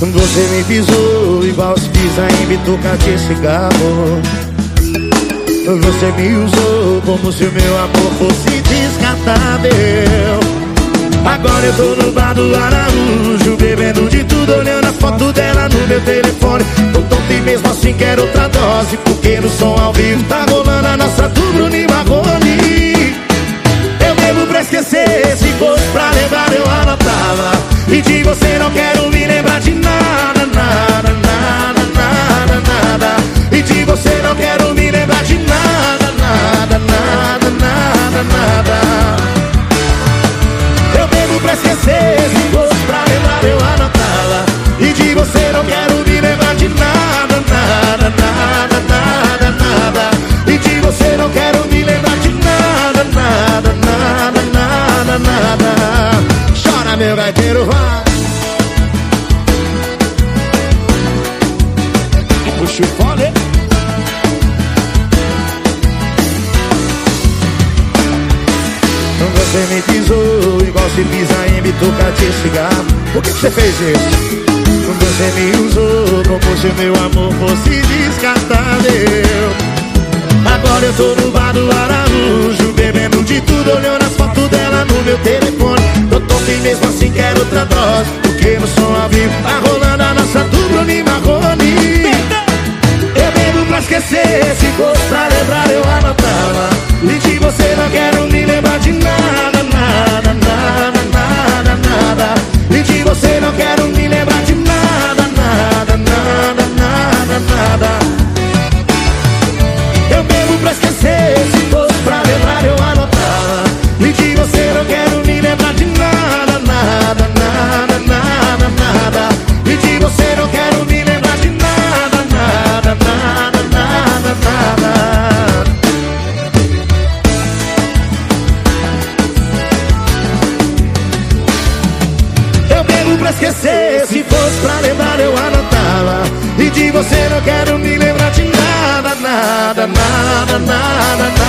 Você me pisou igual se pisa em bituca de cigarro. Você me usou como se o meu amor fosse descartável. Agora eu tô no bar do Araújo Bebendo de tudo, olhando a foto dela no meu telefone. Tô tonto e mesmo assim quero outra dose Porque no som ao vivo tá rolando Puxa o fone Você me pisou igual se pisa em bituca de cigarro. Por que, que você fez isso? Você me usou como se meu amor fosse descartável. Agora eu tô no bar do Araújo Bebendo de tudo, olhando as fotos dela no meu telefone. Tô e mesmo assim quero outra dose Porque no som ao vivo tá rolando a nossa dupla Marrone. Eu bebo pra esquecer, se fosse pra lembrar eu anotava. E de você não quero me lembrar de nada, nada, nada, nada, nada. E de você não quero me lembrar de nada, nada, nada, nada, nada. Eu bebo pra esquecer, se pra esquecer, se fosse pra lembrar eu anotava. E de você não quero me lembrar de nada, nada, nada, nada,